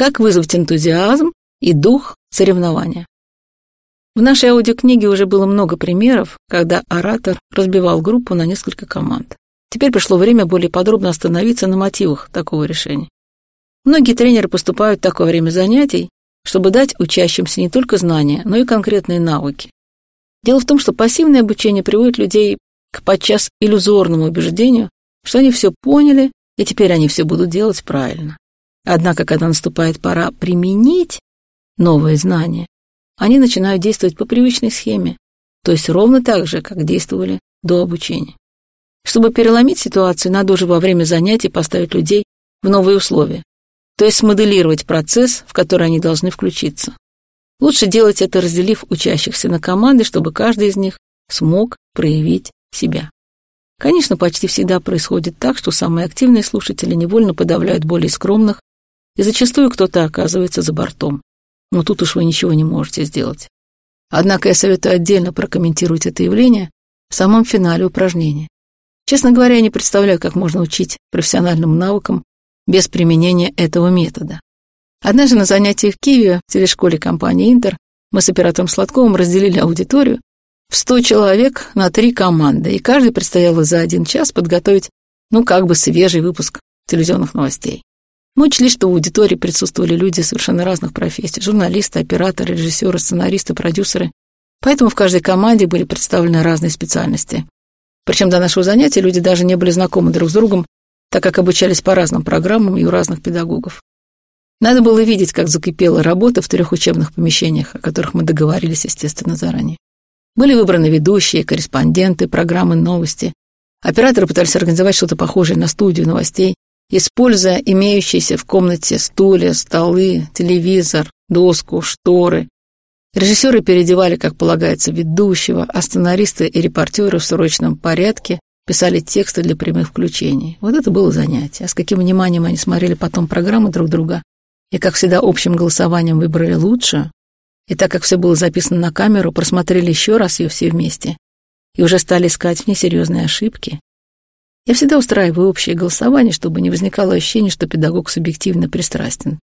Как вызвать энтузиазм и дух соревнования. В нашей аудиокниге уже было много примеров, когда оратор разбивал группу на несколько команд. Теперь пришло время более подробно остановиться на мотивах такого решения. Многие тренеры поступают в такое время занятий, чтобы дать учащимся не только знания, но и конкретные навыки. Дело в том, что пассивное обучение приводит людей к подчас иллюзорному убеждению, что они все поняли, и теперь они все будут делать правильно. Однако, когда наступает пора применить новые знания, они начинают действовать по привычной схеме, то есть ровно так же, как действовали до обучения. Чтобы переломить ситуацию, надо уже во время занятий поставить людей в новые условия, то есть смоделировать процесс, в который они должны включиться. Лучше делать это, разделив учащихся на команды, чтобы каждый из них смог проявить себя. Конечно, почти всегда происходит так, что самые активные слушатели невольно подавляют более скромных, и зачастую кто-то оказывается за бортом но тут уж вы ничего не можете сделать. Однако я советую отдельно прокомментировать это явление в самом финале упражнения. Честно говоря, я не представляю, как можно учить профессиональным навыкам без применения этого метода. Однажды на занятии в Киеве, в телешколе компании «Интер», мы с оператором Сладковым разделили аудиторию в 100 человек на три команды, и каждый предстояло за один час подготовить, ну, как бы свежий выпуск телевизионных новостей. Мы учли, что в аудитории присутствовали люди совершенно разных профессий. Журналисты, операторы, режиссеры, сценаристы, продюсеры. Поэтому в каждой команде были представлены разные специальности. Причем до нашего занятия люди даже не были знакомы друг с другом, так как обучались по разным программам и у разных педагогов. Надо было видеть, как закипела работа в трех учебных помещениях, о которых мы договорились, естественно, заранее. Были выбраны ведущие, корреспонденты, программы новости. Операторы пытались организовать что-то похожее на студию новостей, используя имеющиеся в комнате стулья, столы, телевизор, доску, шторы. Режиссеры переодевали, как полагается, ведущего, а сценаристы и репортеры в срочном порядке писали тексты для прямых включений. Вот это было занятие. А с каким вниманием они смотрели потом программы друг друга. И, как всегда, общим голосованием выбрали лучшую. И так как все было записано на камеру, просмотрели еще раз ее все вместе. И уже стали искать в ней серьезные ошибки. Я всегда устраиваю общее голосование, чтобы не возникало ощущения, что педагог субъективно пристрастен.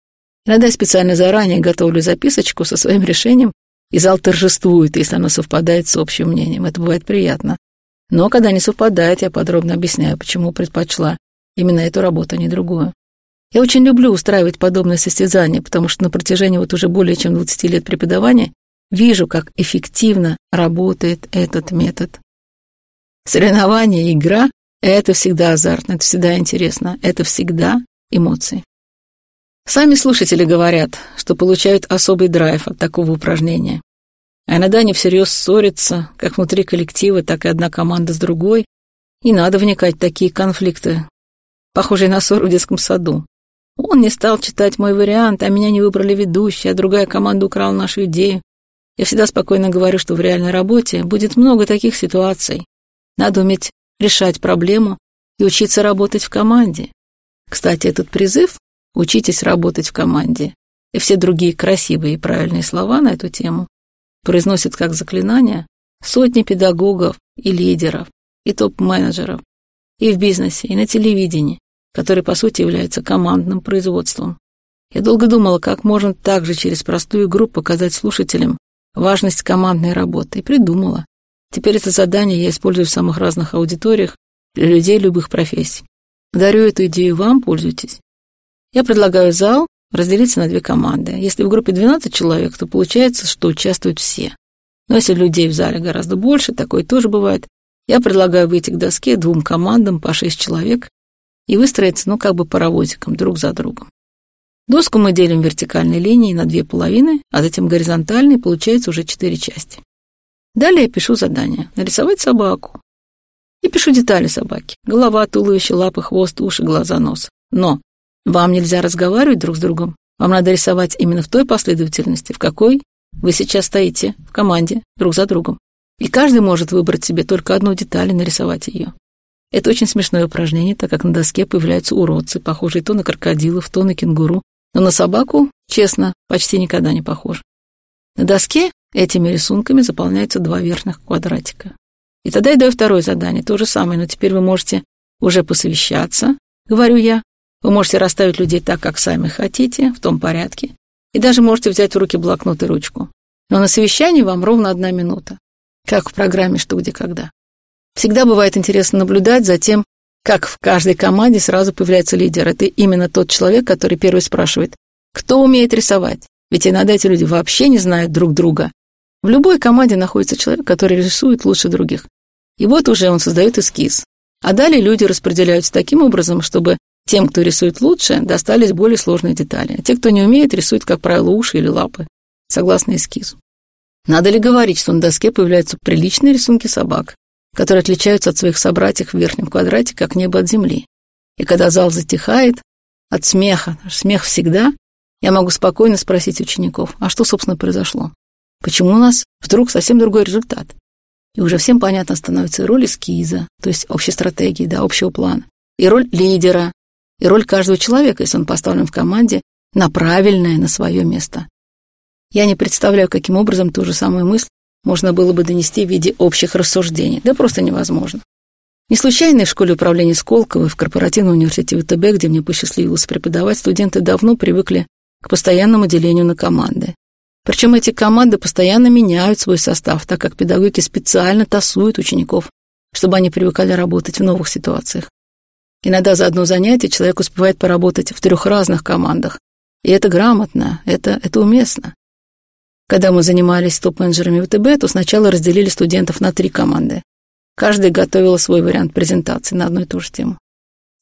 Иногда я специально заранее готовлю записочку со своим решением, и зал торжествует, если оно совпадает с общим мнением. Это бывает приятно. Но когда не совпадает, я подробно объясняю, почему предпочла именно эту работу, а не другую. Я очень люблю устраивать подобные состязания, потому что на протяжении вот уже более чем 20 лет преподавания вижу, как эффективно работает этот метод. Соревнование игра это всегда азартно, это всегда интересно, это всегда эмоции. Сами слушатели говорят, что получают особый драйв от такого упражнения. А иногда они всерьез ссорятся, как внутри коллектива, так и одна команда с другой. И надо вникать в такие конфликты, похожие на ссору в детском саду. Он не стал читать мой вариант, а меня не выбрали ведущие, а другая команда украла нашу идею. Я всегда спокойно говорю, что в реальной работе будет много таких ситуаций. Надо уметь решать проблему и учиться работать в команде. Кстати, этот призыв «учитесь работать в команде» и все другие красивые и правильные слова на эту тему произносят как заклинание сотни педагогов и лидеров, и топ-менеджеров, и в бизнесе, и на телевидении, который, по сути, является командным производством. Я долго думала, как можно также через простую игру показать слушателям важность командной работы, и придумала. Теперь это задание я использую в самых разных аудиториях для людей любых профессий. Дарю эту идею вам, пользуйтесь. Я предлагаю зал разделиться на две команды. Если в группе 12 человек, то получается, что участвуют все. Но если людей в зале гораздо больше, такое тоже бывает, я предлагаю выйти к доске двум командам по 6 человек и выстроиться, ну, как бы паровозиком, друг за другом. Доску мы делим вертикальной линией на две половины, а затем горизонтальной, получается уже четыре части. Далее пишу задание. Нарисовать собаку. И пишу детали собаки. Голова, туловище, лапы, хвост, уши, глаза, нос. Но вам нельзя разговаривать друг с другом. Вам надо рисовать именно в той последовательности, в какой вы сейчас стоите в команде друг за другом. И каждый может выбрать себе только одну деталь и нарисовать ее. Это очень смешное упражнение, так как на доске появляются уродцы, похожие то на крокодилов, то на кенгуру, но на собаку, честно, почти никогда не похож. На доске Этими рисунками заполняются два верхних квадратика. И тогда я даю второе задание, то же самое, но теперь вы можете уже посовещаться, говорю я, Вы можете расставить людей так, как сами хотите, в том порядке, и даже можете взять в руки блокнот и ручку. Но на совещании вам ровно одна минута, как в программе «Что, где, когда». Всегда бывает интересно наблюдать за тем, как в каждой команде сразу появляется лидер. Это именно тот человек, который первый спрашивает, кто умеет рисовать. Ведь иногда эти люди вообще не знают друг друга. В любой команде находится человек, который рисует лучше других. И вот уже он создает эскиз. А далее люди распределяются таким образом, чтобы тем, кто рисует лучше, достались более сложные детали. А те, кто не умеет, рисуют, как правило, уши или лапы, согласно эскизу. Надо ли говорить, что на доске появляются приличные рисунки собак, которые отличаются от своих собратьев в верхнем квадрате, как небо от земли. И когда зал затихает от смеха, смех всегда, я могу спокойно спросить учеников, а что, собственно, произошло? Почему у нас вдруг совсем другой результат? И уже всем понятно становится роль эскиза, то есть общей стратегии, да, общего плана, и роль лидера, и роль каждого человека, если он поставлен в команде, на правильное, на свое место. Я не представляю, каким образом ту же самую мысль можно было бы донести в виде общих рассуждений. Да просто невозможно. Не случайно в школе управления Сколково, в корпоративном университете ВТБ, где мне посчастливилось преподавать, студенты давно привыкли к постоянному делению на команды. Причем эти команды постоянно меняют свой состав, так как педагоги специально тасуют учеников, чтобы они привыкали работать в новых ситуациях. Иногда за одно занятие человек успевает поработать в трех разных командах. И это грамотно, это, это уместно. Когда мы занимались топ-менеджерами ВТБ, то сначала разделили студентов на три команды. Каждый готовил свой вариант презентации на одну и ту же тему.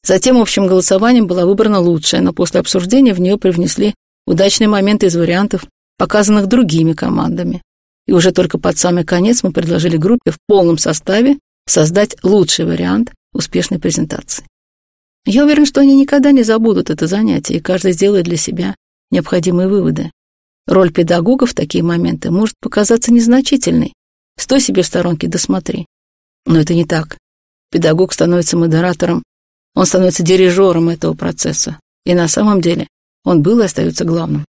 Затем общим голосованием была выбрана лучшая, но после обсуждения в нее привнесли удачные моменты из вариантов, показанных другими командами. И уже только под самый конец мы предложили группе в полном составе создать лучший вариант успешной презентации. Я уверен, что они никогда не забудут это занятие, и каждый сделает для себя необходимые выводы. Роль педагога в такие моменты может показаться незначительной. Стой себе в сторонке, досмотри. Но это не так. Педагог становится модератором, он становится дирижером этого процесса. И на самом деле он был и остается главным.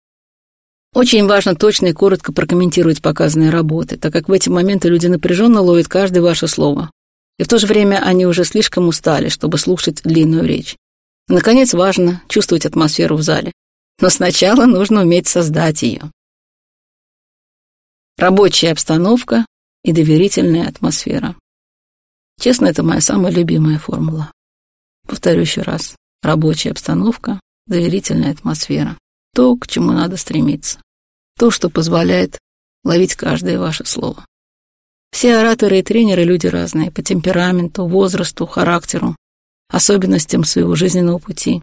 Очень важно точно и коротко прокомментировать показанные работы, так как в эти моменты люди напряженно ловят каждое ваше слово. И в то же время они уже слишком устали, чтобы слушать длинную речь. Наконец, важно чувствовать атмосферу в зале но сначала нужно уметь создать ее. Рабочая обстановка и доверительная атмосфера. Честно, это моя самая любимая формула. Повторю еще раз. Рабочая обстановка, доверительная атмосфера. То, к чему надо стремиться. То, что позволяет ловить каждое ваше слово. Все ораторы и тренеры – люди разные по темпераменту, возрасту, характеру, особенностям своего жизненного пути.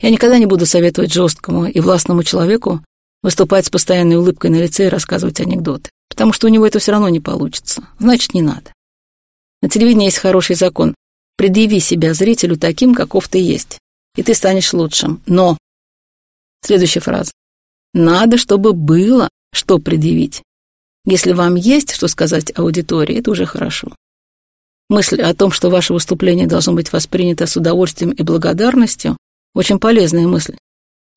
Я никогда не буду советовать жесткому и властному человеку выступать с постоянной улыбкой на лице и рассказывать анекдоты, потому что у него это все равно не получится. Значит, не надо. На телевидении есть хороший закон. Предъяви себя зрителю таким, каков ты есть, и ты станешь лучшим. Но... Следующая фраза. Надо, чтобы было, что предъявить. Если вам есть что сказать аудитории, это уже хорошо. Мысль о том, что ваше выступление должно быть воспринято с удовольствием и благодарностью, очень полезная мысль.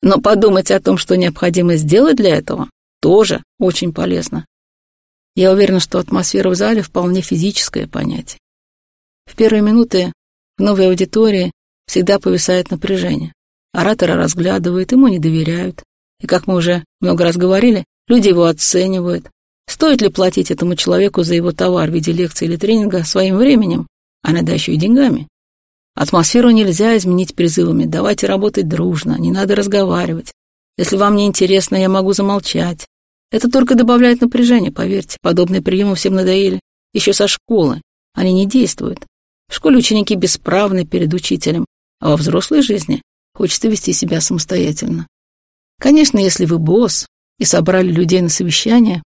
Но подумать о том, что необходимо сделать для этого, тоже очень полезно. Я уверена, что атмосфера в зале вполне физическое понятие. В первые минуты в новой аудитории всегда повисает напряжение. Оратора разглядывают, ему не доверяют. И, как мы уже много раз говорили, люди его оценивают. Стоит ли платить этому человеку за его товар в виде лекции или тренинга своим временем, а иногда еще и деньгами? Атмосферу нельзя изменить призывами «давайте работать дружно, не надо разговаривать». Если вам не интересно, я могу замолчать. Это только добавляет напряжение, поверьте. Подобные приемы всем надоели. Еще со школы. Они не действуют. В школе ученики бесправны перед учителем, а во взрослой жизни хочется вести себя самостоятельно. Конечно, если вы босс и собрали людей на совещание,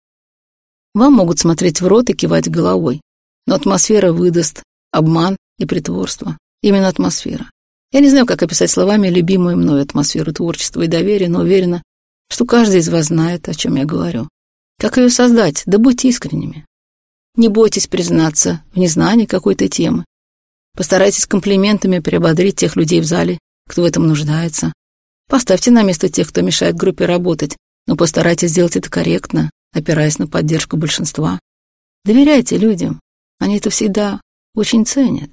вам могут смотреть в рот и кивать головой, но атмосфера выдаст обман и притворство. Именно атмосфера. Я не знаю, как описать словами любимую мной атмосферу творчества и доверия, но уверена, что каждый из вас знает, о чем я говорю. Как ее создать? Да будьте искренними. Не бойтесь признаться в незнании какой-то темы. Постарайтесь комплиментами приободрить тех людей в зале, кто в этом нуждается. Поставьте на место тех, кто мешает группе работать, но постарайтесь сделать это корректно, опираясь на поддержку большинства. Доверяйте людям, они это всегда очень ценят.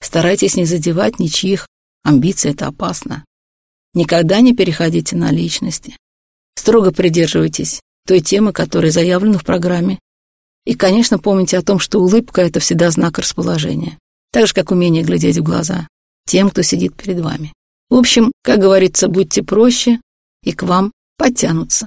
Старайтесь не задевать ничьих Амбиции — это опасно. Никогда не переходите на личности. Строго придерживайтесь той темы, которая заявлена в программе. И, конечно, помните о том, что улыбка — это всегда знак расположения. Так же, как умение глядеть в глаза тем, кто сидит перед вами. В общем, как говорится, будьте проще, и к вам подтянутся.